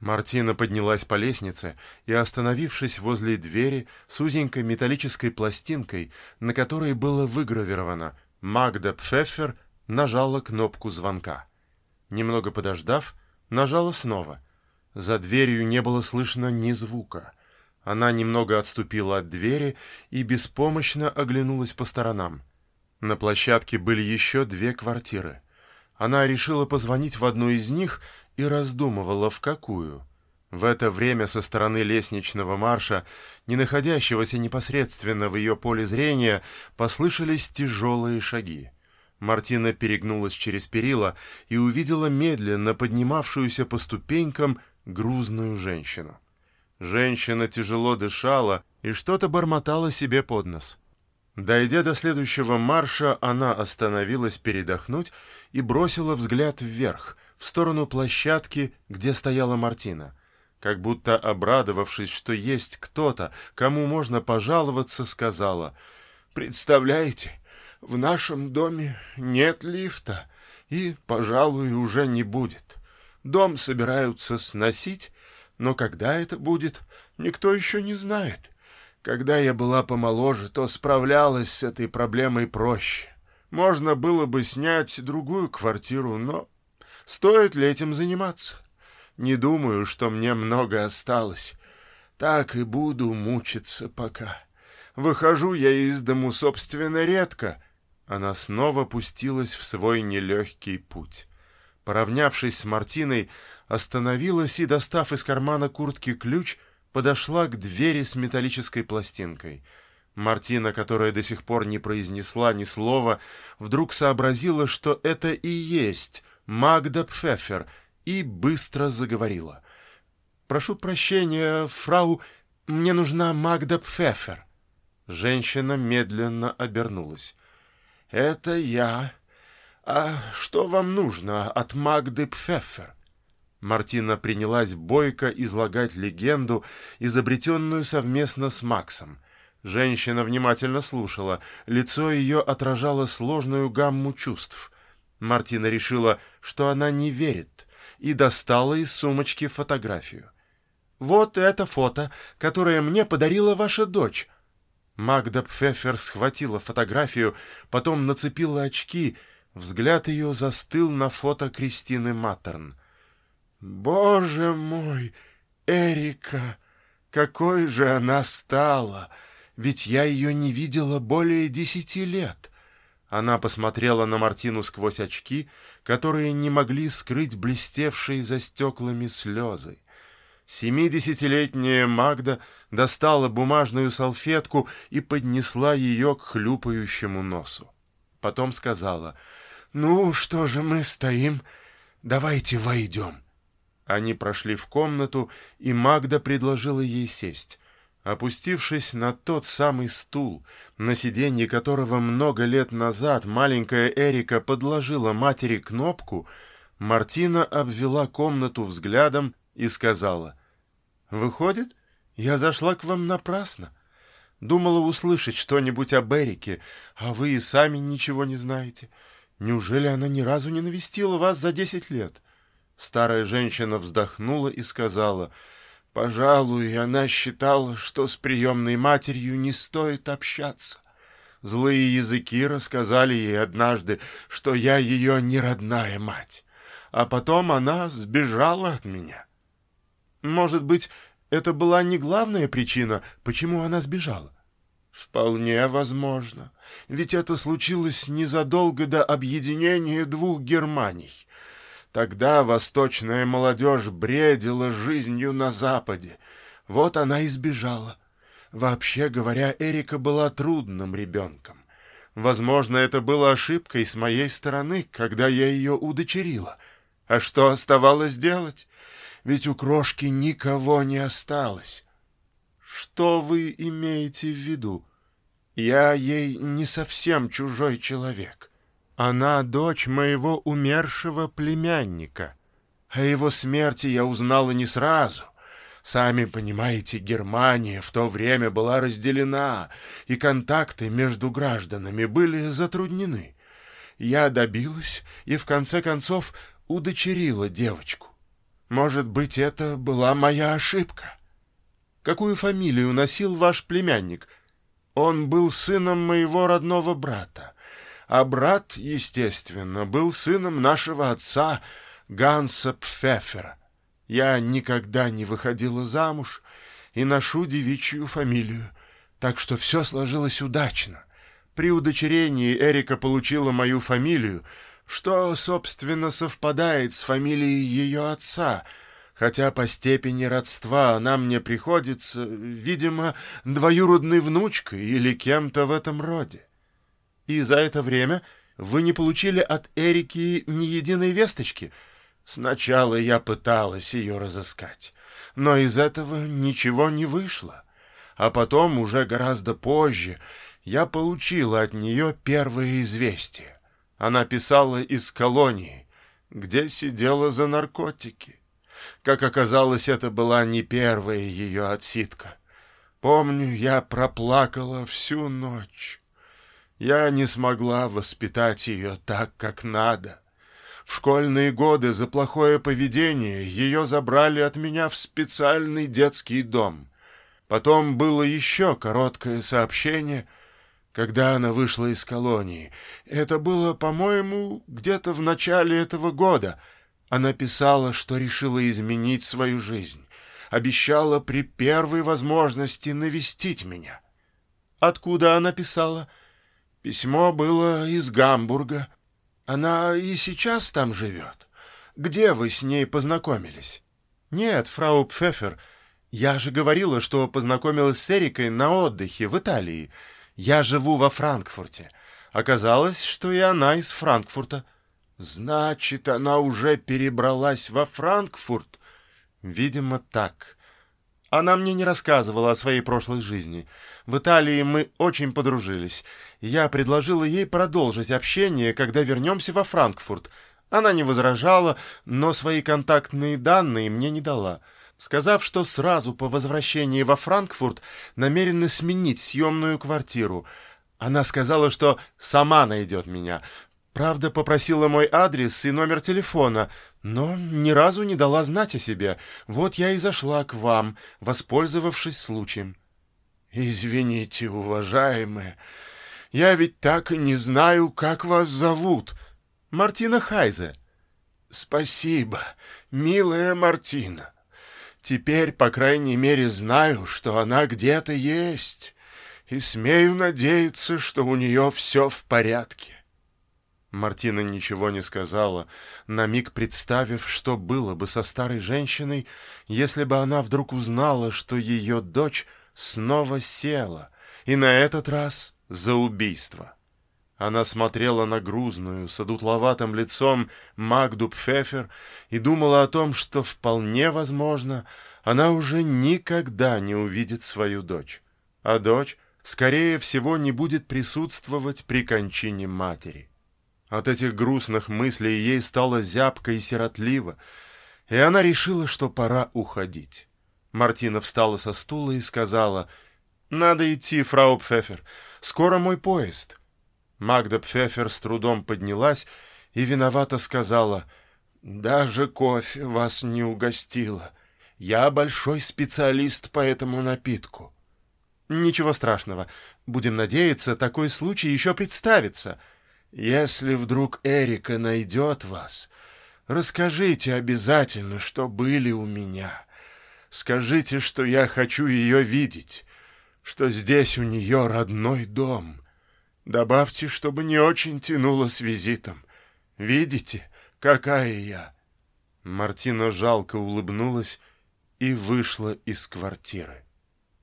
Мартина поднялась по лестнице и, остановившись возле двери с узенькой металлической пластинкой, на которой было выгравировано «Магда Пфеффер», нажала кнопку звонка. Немного подождав, нажала снова. За дверью не было слышно ни звука. Она немного отступила от двери и беспомощно оглянулась по сторонам. На площадке были еще две квартиры. Она решила позвонить в одну из них и раздумывала, в какую. В это время со стороны лестничного марша, не находящегося непосредственно в ее поле зрения, послышались тяжелые шаги. Мартина перегнулась через перила и увидела медленно поднимавшуюся по ступенькам грузную женщину. Женщина тяжело дышала и что-то бормотала себе под нос. Дойдя до следующего марша, она остановилась передохнуть и бросила взгляд вверх, в сторону площадки, где стояла Мартина. Как будто обрадовавшись, что есть кто-то, кому можно пожаловаться, сказала, «Представляете, в нашем доме нет лифта и, пожалуй, уже не будет. Дом собираются сносить, но когда это будет, никто еще не знает. Когда я была помоложе, то справлялась с этой проблемой проще. Можно было бы снять другую квартиру, но стоит ли этим заниматься? Не думаю, что мне много осталось. Так и буду мучиться пока. Выхожу я из дому, собственно, редко. Она снова пустилась в свой нелегкий путь. Поравнявшись с Мартиной, остановилась и, достав из кармана куртки ключ, подошла к двери с металлической пластинкой. Мартина, которая до сих пор не произнесла ни слова, вдруг сообразила, что это и есть Магда Пфеффер, и быстро заговорила. «Прошу прощения, фрау, мне нужна Магда Пфеффер». Женщина медленно обернулась. «Это я. А что вам нужно от Магды Пфеффер?» Мартина принялась бойко излагать легенду, изобретенную совместно с Максом. Женщина внимательно слушала, лицо ее отражало сложную гамму чувств. Мартина решила, что она не верит, и достала из сумочки фотографию. «Вот это фото, которое мне подарила ваша дочь». Магда Пфеффер схватила фотографию, потом нацепила очки, взгляд ее застыл на фото Кристины Маттерн. Боже мой, Эрика, какой же она стала! Ведь я ее не видела более десяти лет. Она посмотрела на Мартину сквозь очки, которые не могли скрыть блестевшие за стеклами слезы. Семидесятилетняя Магда достала бумажную салфетку и поднесла ее к хлюпающему носу. Потом сказала, «Ну, что же мы стоим? Давайте войдем». Они прошли в комнату, и Магда предложила ей сесть. Опустившись на тот самый стул, на сиденье которого много лет назад маленькая Эрика подложила матери кнопку, Мартина обвела комнату взглядом и сказала, «Выходит, я зашла к вам напрасно. Думала услышать что-нибудь об Эрике, а вы и сами ничего не знаете. Неужели она ни разу не навестила вас за десять лет?» Старая женщина вздохнула и сказала, «Пожалуй, она считала, что с приемной матерью не стоит общаться. Злые языки рассказали ей однажды, что я ее неродная мать, а потом она сбежала от меня. Может быть, это была не главная причина, почему она сбежала? Вполне возможно, ведь это случилось незадолго до объединения двух Германий — Тогда восточная молодежь бредила жизнью на Западе. Вот она и сбежала. Вообще говоря, Эрика была трудным ребенком. Возможно, это было ошибкой с моей стороны, когда я ее удочерила. А что оставалось делать? Ведь у крошки никого не осталось. Что вы имеете в виду? Я ей не совсем чужой человек. Она дочь моего умершего племянника. О его смерти я узнала не сразу. Сами понимаете, Германия в то время была разделена, и контакты между гражданами были затруднены. Я добилась и в конце концов удочерила девочку. Может быть, это была моя ошибка. Какую фамилию носил ваш племянник? Он был сыном моего родного брата. А брат, естественно, был сыном нашего отца Ганса Пфеффера. Я никогда не выходила замуж и ношу девичью фамилию, так что все сложилось удачно. При удочерении Эрика получила мою фамилию, что, собственно, совпадает с фамилией ее отца, хотя по степени родства она мне приходится, видимо, двоюродной внучкой или кем-то в этом роде. И за это время вы не получили от Эрики ни единой весточки. Сначала я пыталась ее разыскать, но из этого ничего не вышло. А потом, уже гораздо позже, я получила от нее первое известие. Она писала из колонии, где сидела за наркотики. Как оказалось, это была не первая ее отсидка. Помню, я проплакала всю ночь. Я не смогла воспитать ее так, как надо. В школьные годы за плохое поведение ее забрали от меня в специальный детский дом. Потом было еще короткое сообщение, когда она вышла из колонии. Это было, по-моему, где-то в начале этого года. Она писала, что решила изменить свою жизнь. Обещала при первой возможности навестить меня. Откуда она писала? — Письмо было из Гамбурга. Она и сейчас там живет. Где вы с ней познакомились? Нет, фрау Пфеффер, я же говорила, что познакомилась с Эрикой на отдыхе в Италии. Я живу во Франкфурте. Оказалось, что и она из Франкфурта. Значит, она уже перебралась во Франкфурт? Видимо, так. Она мне не рассказывала о своей прошлой жизни. В Италии мы очень подружились. Я предложила ей продолжить общение, когда вернемся во Франкфурт. Она не возражала, но свои контактные данные мне не дала, сказав, что сразу по возвращении во Франкфурт намерены сменить съемную квартиру. Она сказала, что сама найдет меня, Правда, попросила мой адрес и номер телефона, но ни разу не дала знать о себе. Вот я и зашла к вам, воспользовавшись случаем. Извините, уважаемые, я ведь так и не знаю, как вас зовут. Мартина Хайзе. Спасибо, милая Мартина. Теперь, по крайней мере, знаю, что она где-то есть, и смею надеяться, что у нее все в порядке. Мартина ничего не сказала, на миг представив, что было бы со старой женщиной, если бы она вдруг узнала, что ее дочь снова села, и на этот раз за убийство. Она смотрела на грузную, с одутловатым лицом Магду Пфефер и думала о том, что вполне возможно, она уже никогда не увидит свою дочь, а дочь, скорее всего, не будет присутствовать при кончине матери. От этих грустных мыслей ей стало зябко и сиротливо, и она решила, что пора уходить. Мартина встала со стула и сказала, «Надо идти, фрау Пфеффер, скоро мой поезд». Магда Пфеффер с трудом поднялась и виновато сказала, «Даже кофе вас не угостила. Я большой специалист по этому напитку». «Ничего страшного. Будем надеяться, такой случай еще представится», если вдруг Эрика найдет вас, расскажите обязательно, что были у меня. Скажите, что я хочу ее видеть, что здесь у нее родной дом. Добавьте, чтобы не очень тянуло с визитом. Видите, какая я?» Мартина жалко улыбнулась и вышла из квартиры.